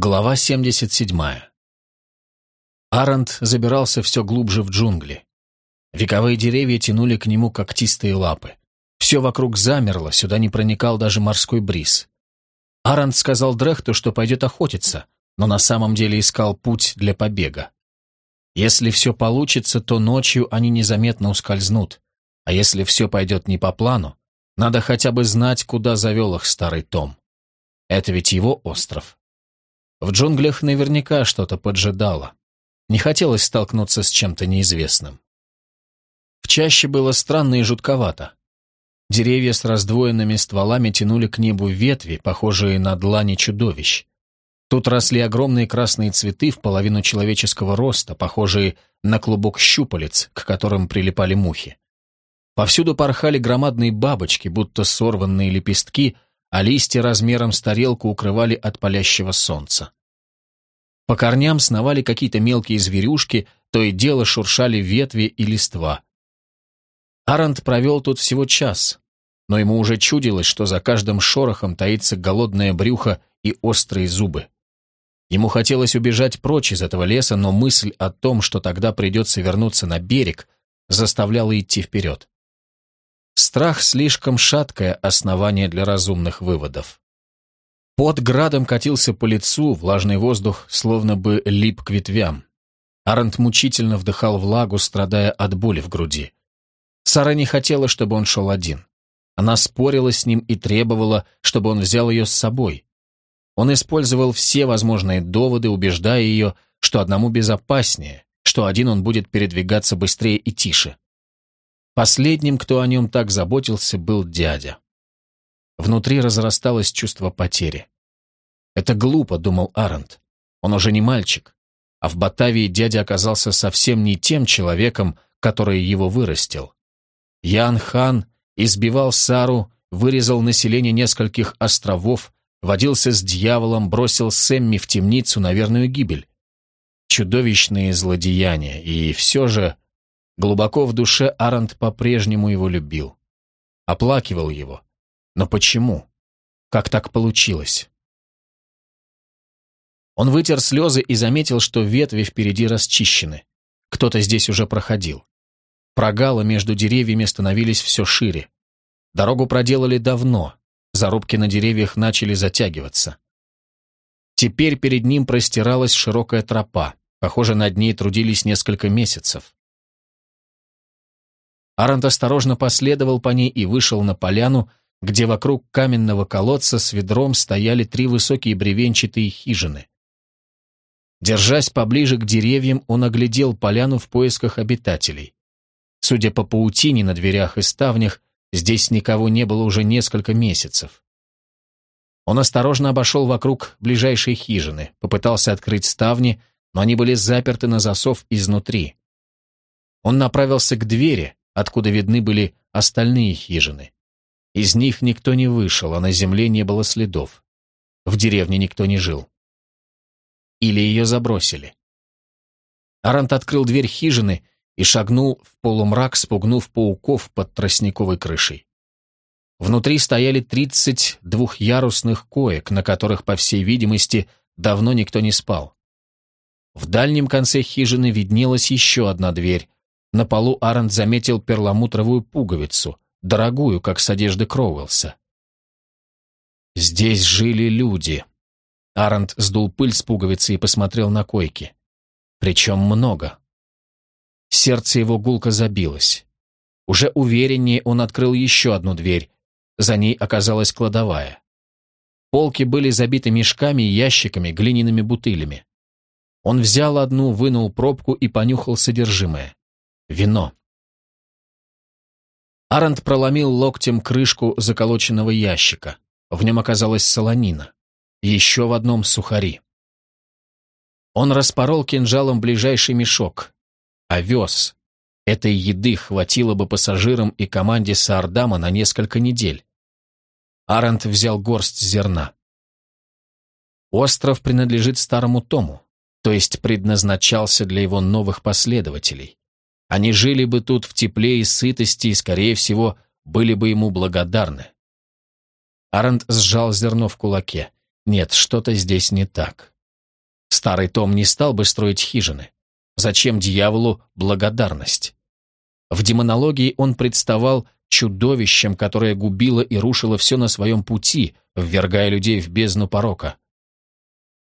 Глава 77. Арант забирался все глубже в джунгли. Вековые деревья тянули к нему когтистые лапы. Все вокруг замерло, сюда не проникал даже морской бриз. Арант сказал Дрехту, что пойдет охотиться, но на самом деле искал путь для побега. Если все получится, то ночью они незаметно ускользнут, а если все пойдет не по плану, надо хотя бы знать, куда завел их старый Том. Это ведь его остров. В джунглях наверняка что-то поджидало. Не хотелось столкнуться с чем-то неизвестным. В чаще было странно и жутковато. Деревья с раздвоенными стволами тянули к небу ветви, похожие на длани чудовищ. Тут росли огромные красные цветы в половину человеческого роста, похожие на клубок щупалец, к которым прилипали мухи. Повсюду порхали громадные бабочки, будто сорванные лепестки — а листья размером с тарелку укрывали от палящего солнца. По корням сновали какие-то мелкие зверюшки, то и дело шуршали ветви и листва. Арант провел тут всего час, но ему уже чудилось, что за каждым шорохом таится голодное брюхо и острые зубы. Ему хотелось убежать прочь из этого леса, но мысль о том, что тогда придется вернуться на берег, заставляла идти вперед. Страх слишком шаткое основание для разумных выводов. Под градом катился по лицу, влажный воздух словно бы лип к ветвям. Арент мучительно вдыхал влагу, страдая от боли в груди. Сара не хотела, чтобы он шел один. Она спорила с ним и требовала, чтобы он взял ее с собой. Он использовал все возможные доводы, убеждая ее, что одному безопаснее, что один он будет передвигаться быстрее и тише. Последним, кто о нем так заботился, был дядя. Внутри разрасталось чувство потери. «Это глупо», — думал Арент. «Он уже не мальчик, а в Батавии дядя оказался совсем не тем человеком, который его вырастил. Ян Хан избивал Сару, вырезал население нескольких островов, водился с дьяволом, бросил Сэмми в темницу на верную гибель. Чудовищные злодеяния, и все же Глубоко в душе Арант по-прежнему его любил. Оплакивал его. Но почему? Как так получилось? Он вытер слезы и заметил, что ветви впереди расчищены. Кто-то здесь уже проходил. Прогалы между деревьями становились все шире. Дорогу проделали давно, зарубки на деревьях начали затягиваться. Теперь перед ним простиралась широкая тропа. Похоже, над ней трудились несколько месяцев. Арант осторожно последовал по ней и вышел на поляну, где вокруг каменного колодца с ведром стояли три высокие бревенчатые хижины. Держась поближе к деревьям, он оглядел поляну в поисках обитателей. Судя по паутине на дверях и ставнях, здесь никого не было уже несколько месяцев. Он осторожно обошел вокруг ближайшей хижины, попытался открыть ставни, но они были заперты на засов изнутри. Он направился к двери, откуда видны были остальные хижины. Из них никто не вышел, а на земле не было следов. В деревне никто не жил. Или ее забросили. Арант открыл дверь хижины и шагнул в полумрак, спугнув пауков под тростниковой крышей. Внутри стояли тридцать двухъярусных коек, на которых, по всей видимости, давно никто не спал. В дальнем конце хижины виднелась еще одна дверь, на полу Арент заметил перламутровую пуговицу, дорогую, как с одежды Кроуэлса. Здесь жили люди. Арент сдул пыль с пуговицы и посмотрел на койки. Причем много. Сердце его гулко забилось. Уже увереннее он открыл еще одну дверь. За ней оказалась кладовая. Полки были забиты мешками, ящиками, глиняными бутылями. Он взял одну, вынул пробку и понюхал содержимое. Вино. Арант проломил локтем крышку заколоченного ящика. В нем оказалась солонина. Еще в одном сухари. Он распорол кинжалом ближайший мешок. Овес. Этой еды хватило бы пассажирам и команде Саардама на несколько недель. Арант взял горсть зерна. Остров принадлежит старому Тому, то есть предназначался для его новых последователей. Они жили бы тут в тепле и сытости и, скорее всего, были бы ему благодарны. Арент сжал зерно в кулаке. Нет, что-то здесь не так. Старый Том не стал бы строить хижины. Зачем дьяволу благодарность? В демонологии он представал чудовищем, которое губило и рушило все на своем пути, ввергая людей в бездну порока.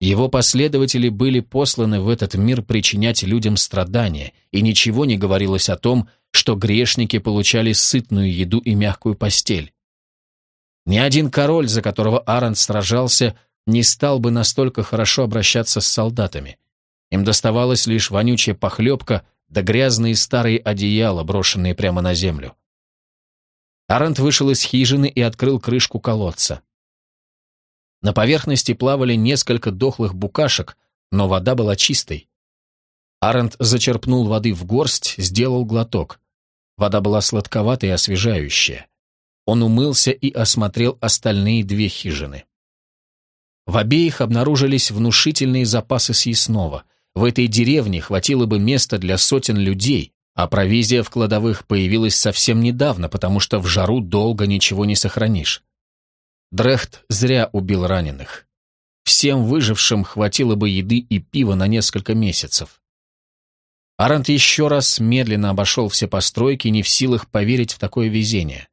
Его последователи были посланы в этот мир причинять людям страдания, и ничего не говорилось о том, что грешники получали сытную еду и мягкую постель. Ни один король, за которого Аарон сражался, не стал бы настолько хорошо обращаться с солдатами. Им доставалась лишь вонючая похлебка да грязные старые одеяла, брошенные прямо на землю. Арент вышел из хижины и открыл крышку колодца. На поверхности плавали несколько дохлых букашек, но вода была чистой. Арент зачерпнул воды в горсть, сделал глоток. Вода была сладковатая и освежающая. Он умылся и осмотрел остальные две хижины. В обеих обнаружились внушительные запасы съестного. В этой деревне хватило бы места для сотен людей, а провизия в кладовых появилась совсем недавно, потому что в жару долго ничего не сохранишь. Дрехт зря убил раненых. Всем выжившим хватило бы еды и пива на несколько месяцев. Арант еще раз медленно обошел все постройки, не в силах поверить в такое везение.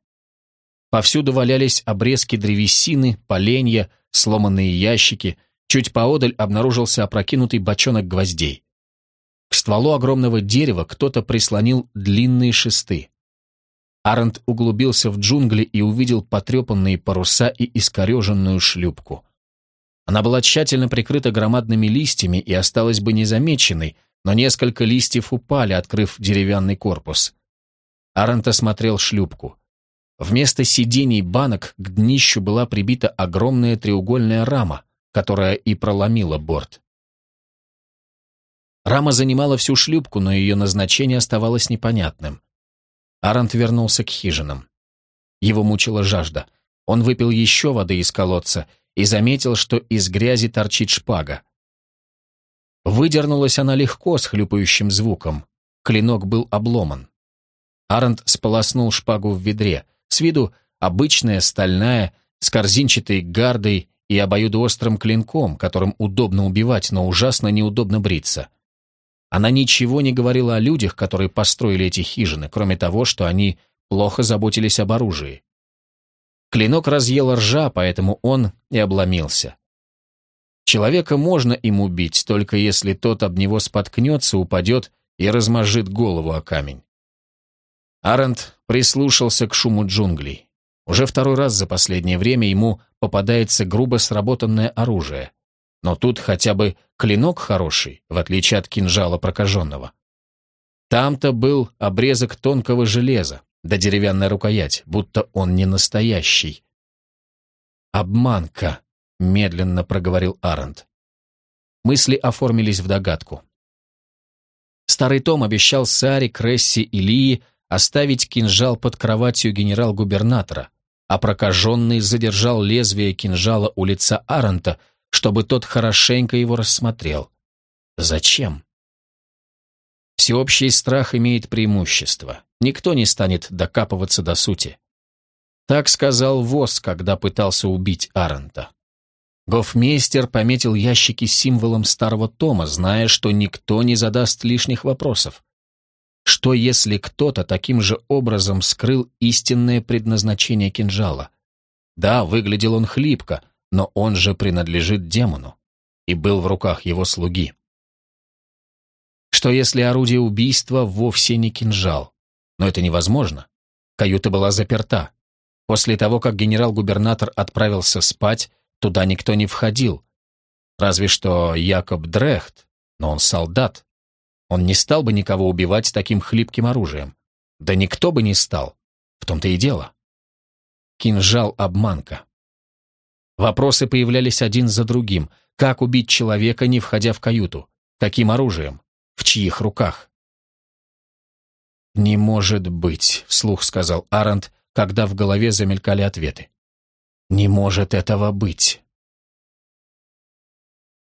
Повсюду валялись обрезки древесины, поленья, сломанные ящики, чуть поодаль обнаружился опрокинутый бочонок гвоздей. К стволу огромного дерева кто-то прислонил длинные шесты. Арент углубился в джунгли и увидел потрепанные паруса и искореженную шлюпку. Она была тщательно прикрыта громадными листьями и осталась бы незамеченной, но несколько листьев упали, открыв деревянный корпус. Арент осмотрел шлюпку. Вместо сидений банок к днищу была прибита огромная треугольная рама, которая и проломила борт. Рама занимала всю шлюпку, но ее назначение оставалось непонятным. Арант вернулся к хижинам. Его мучила жажда. Он выпил еще воды из колодца и заметил, что из грязи торчит шпага. Выдернулась она легко с хлюпающим звуком. Клинок был обломан. Арант сполоснул шпагу в ведре. С виду обычная стальная, с корзинчатой гардой и обоюдоострым клинком, которым удобно убивать, но ужасно неудобно бриться. Она ничего не говорила о людях, которые построили эти хижины, кроме того, что они плохо заботились об оружии. Клинок разъел ржа, поэтому он и обломился. Человека можно им убить, только если тот об него споткнется, упадет и размажит голову о камень. Арент прислушался к шуму джунглей. Уже второй раз за последнее время ему попадается грубо сработанное оружие. Но тут хотя бы клинок хороший, в отличие от кинжала прокаженного. Там-то был обрезок тонкого железа, да деревянная рукоять, будто он не настоящий. «Обманка», — медленно проговорил Арент. Мысли оформились в догадку. Старый Том обещал Саре, Кресси и Лии оставить кинжал под кроватью генерал-губернатора, а прокаженный задержал лезвие кинжала у лица Аранта, чтобы тот хорошенько его рассмотрел. Зачем? Всеобщий страх имеет преимущество. Никто не станет докапываться до сути. Так сказал Вос, когда пытался убить Аранта. Гофмейстер пометил ящики символом старого тома, зная, что никто не задаст лишних вопросов. Что если кто-то таким же образом скрыл истинное предназначение кинжала? Да, выглядел он хлипко, но он же принадлежит демону и был в руках его слуги. Что если орудие убийства вовсе не кинжал? Но это невозможно. Каюта была заперта. После того, как генерал-губернатор отправился спать, туда никто не входил. Разве что Якоб Дрехт, но он солдат, он не стал бы никого убивать таким хлипким оружием. Да никто бы не стал. В том-то и дело. Кинжал-обманка. Вопросы появлялись один за другим. Как убить человека, не входя в каюту? Каким оружием? В чьих руках? «Не может быть», — вслух сказал Арант, когда в голове замелькали ответы. «Не может этого быть».